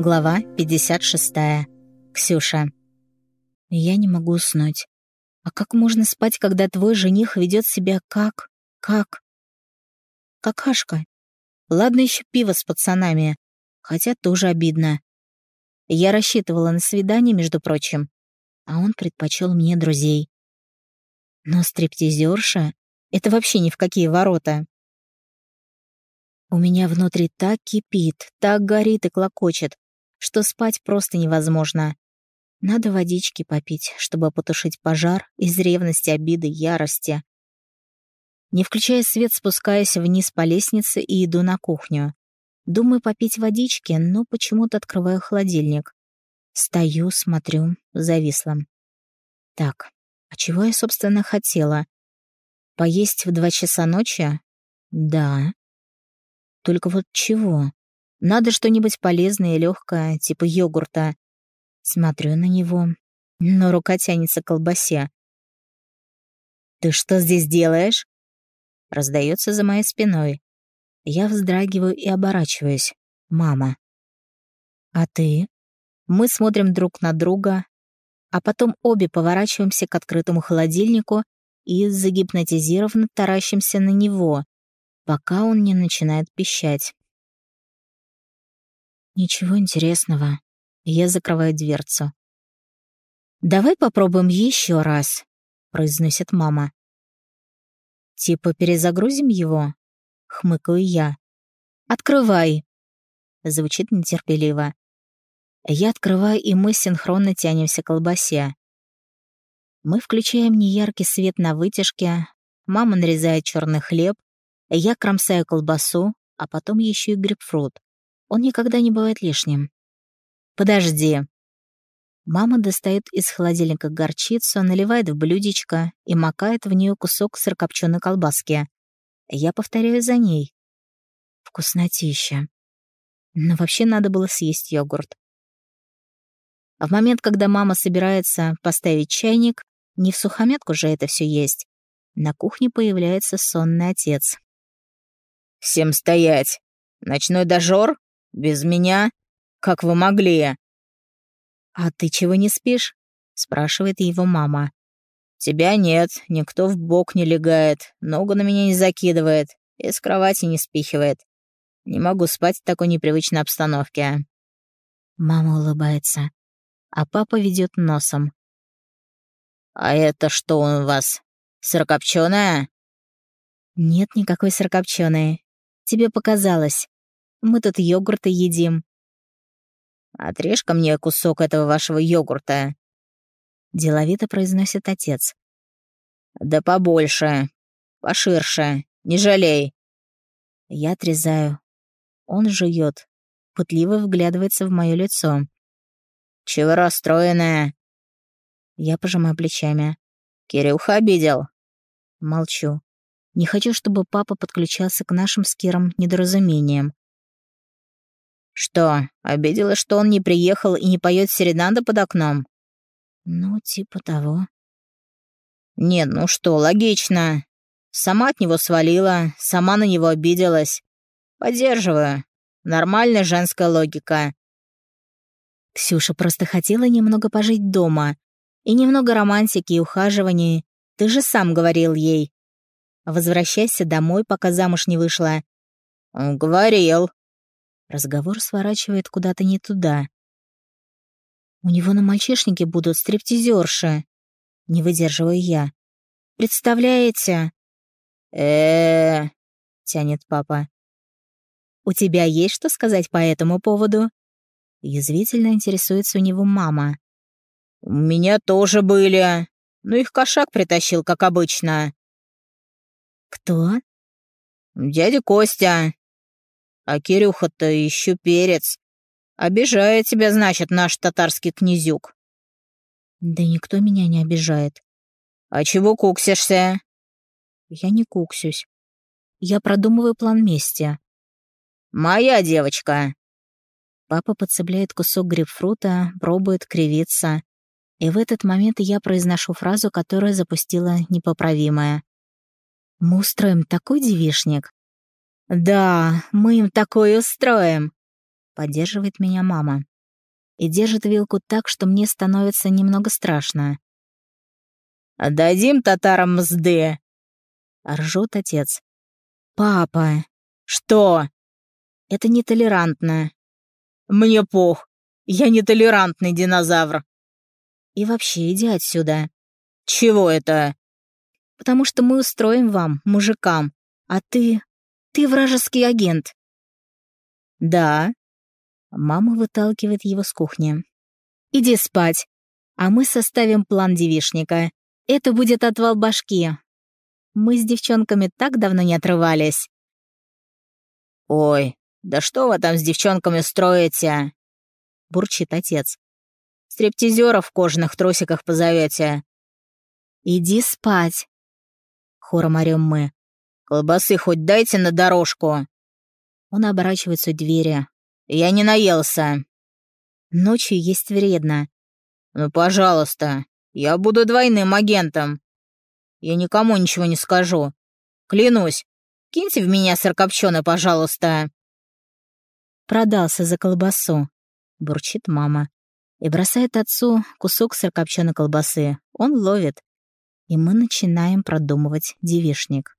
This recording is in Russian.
Глава 56. Ксюша. Я не могу уснуть. А как можно спать, когда твой жених ведет себя как... как... Какашка. Ладно еще пиво с пацанами, хотя тоже обидно. Я рассчитывала на свидание, между прочим, а он предпочел мне друзей. Но стриптизерша — это вообще ни в какие ворота. У меня внутри так кипит, так горит и клокочет, что спать просто невозможно. Надо водички попить, чтобы потушить пожар из ревности, обиды, ярости. Не включая свет, спускаюсь вниз по лестнице и иду на кухню. Думаю попить водички, но почему-то открываю холодильник. Стою, смотрю, зависла. Так, а чего я, собственно, хотела? Поесть в два часа ночи? Да. Только вот чего? Надо что-нибудь полезное и легкое, типа йогурта. Смотрю на него, но рука тянется к колбасе. «Ты что здесь делаешь?» Раздается за моей спиной. Я вздрагиваю и оборачиваюсь. Мама. «А ты?» Мы смотрим друг на друга, а потом обе поворачиваемся к открытому холодильнику и загипнотизированно таращимся на него, пока он не начинает пищать. Ничего интересного. Я закрываю дверцу. «Давай попробуем еще раз», — произносит мама. «Типа перезагрузим его?» — хмыкаю я. «Открывай!» — звучит нетерпеливо. Я открываю, и мы синхронно тянемся к колбасе. Мы включаем неяркий свет на вытяжке, мама нарезает черный хлеб, я кромсаю колбасу, а потом еще и грейпфрут. Он никогда не бывает лишним. «Подожди». Мама достает из холодильника горчицу, наливает в блюдечко и макает в нее кусок сырокопченой колбаски. Я повторяю за ней. Вкуснотища. Но вообще надо было съесть йогурт. В момент, когда мама собирается поставить чайник, не в сухомятку же это все есть, на кухне появляется сонный отец. «Всем стоять! Ночной дожор? Без меня? Как вы могли?» «А ты чего не спишь?» — спрашивает его мама. «Тебя нет, никто в бок не легает, ногу на меня не закидывает и с кровати не спихивает. Не могу спать в такой непривычной обстановке». Мама улыбается, а папа ведет носом. «А это что у вас? Сырокопченая?» «Нет никакой сырокопченой. Тебе показалось. Мы тут йогурты едим». «Отрежь-ка мне кусок этого вашего йогурта», — деловито произносит отец. «Да побольше, поширше, не жалей». Я отрезаю. Он жует, пытливо вглядывается в мое лицо. «Чего расстроенная?» Я пожимаю плечами. «Кирюха обидел?» Молчу. Не хочу, чтобы папа подключался к нашим с Киром недоразумениям. «Что, обиделась, что он не приехал и не поет серенады под окном?» «Ну, типа того». «Нет, ну что, логично. Сама от него свалила, сама на него обиделась. Поддерживаю. Нормальная женская логика». Ксюша просто хотела немного пожить дома. И немного романтики и ухаживаний. Ты же сам говорил ей. Возвращайся домой, пока замуж не вышла». «Говорил». Разговор сворачивает куда-то не туда. «У него на мальчишнике будут стриптизерши». Не выдерживаю я. «Представляете?» э тянет папа. «У тебя есть что сказать по этому поводу?» Язвительно интересуется у него мама. «У меня тоже были, но их кошак притащил, как обычно». «Кто?» «Дядя Костя. А Кирюха-то еще перец. Обижает тебя, значит, наш татарский князюк». «Да никто меня не обижает». «А чего куксишься?» «Я не куксюсь. Я продумываю план мести». «Моя девочка». Папа подцепляет кусок грейпфрута, пробует кривиться. И в этот момент я произношу фразу, которая запустила непоправимое. Мы устроим такой девишник. Да, мы им такой устроим. Поддерживает меня мама. и держит вилку так, что мне становится немного страшно. «Отдадим татарам мзды!» — ржет отец. «Папа!» «Что?» «Это нетолерантно». «Мне пох. Я нетолерантный динозавр». «И вообще, иди отсюда». «Чего это?» «Потому что мы устроим вам, мужикам, а ты... ты вражеский агент». «Да». Мама выталкивает его с кухни. «Иди спать, а мы составим план девишника. Это будет отвал башки. Мы с девчонками так давно не отрывались». «Ой, да что вы там с девчонками строите?» — бурчит отец. «Стриптизеров в кожаных трусиках позовете». «Иди спать», — хором орем мы. «Колбасы хоть дайте на дорожку». Он оборачивается у двери. «Я не наелся». «Ночью есть вредно». «Ну, пожалуйста, я буду двойным агентом. Я никому ничего не скажу. Клянусь, киньте в меня сырокопченый, пожалуйста». «Продался за колбасу», — бурчит мама. И бросает отцу кусок сырокопченой колбасы. Он ловит. И мы начинаем продумывать девишник.